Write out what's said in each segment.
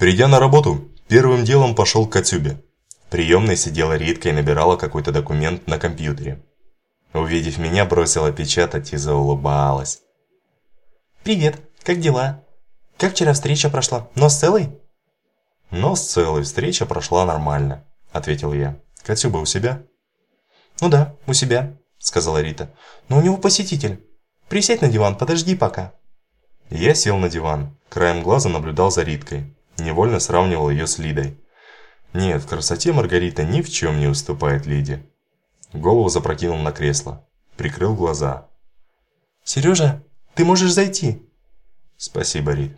Придя на работу, первым делом пошел к Катюбе. В приемной сидела Ритка и набирала какой-то документ на компьютере. Увидев меня, бросила печатать и заулыбалась. «Привет, как дела? Как вчера встреча прошла? Нос целый?» «Нос целый, встреча прошла нормально», – ответил я. «Катюба у себя?» «Ну да, у себя», – сказала Рита. «Но у него посетитель. Присядь на диван, подожди пока». Я сел на диван, краем глаза наблюдал за Риткой. Невольно сравнивал ее с Лидой. Нет, в красоте Маргарита ни в чем не уступает Лиде. Голову запрокинул на кресло. Прикрыл глаза. «Сережа, ты можешь зайти?» «Спасибо, Рит».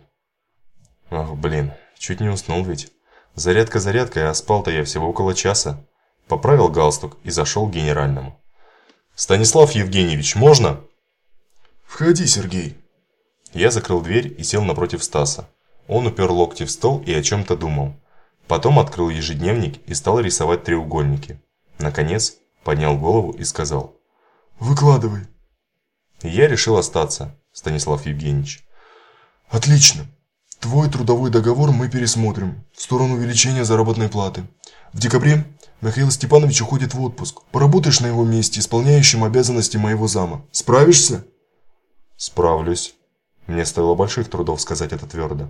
Ох, блин, чуть не уснул ведь. Зарядка зарядкой, а спал-то я всего около часа. Поправил галстук и зашел к генеральному. «Станислав Евгеньевич, можно?» «Входи, Сергей». Я закрыл дверь и сел напротив Стаса. Он упер локти в стол и о чем-то думал. Потом открыл ежедневник и стал рисовать треугольники. Наконец, поднял голову и сказал. «Выкладывай». Я решил остаться, Станислав Евгеньевич. «Отлично. Твой трудовой договор мы пересмотрим в сторону увеличения заработной платы. В декабре Михаил Степанович уходит в отпуск. Поработаешь на его месте, исполняющим обязанности моего зама. Справишься?» «Справлюсь». Мне стоило больших трудов сказать это твердо.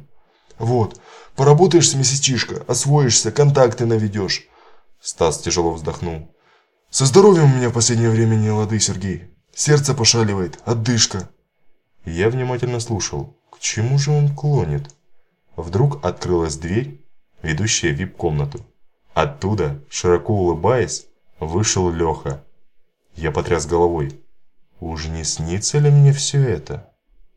«Вот, поработаешь с месячишка, освоишься, контакты наведешь». Стас тяжело вздохнул. «Со здоровьем у меня в последнее время не лады, Сергей. Сердце пошаливает, отдышка». Я внимательно слушал. К чему же он клонит? Вдруг открылась дверь, ведущая в вип-комнату. Оттуда, широко улыбаясь, вышел Леха. Я потряс головой. Уж не снится ли мне все это?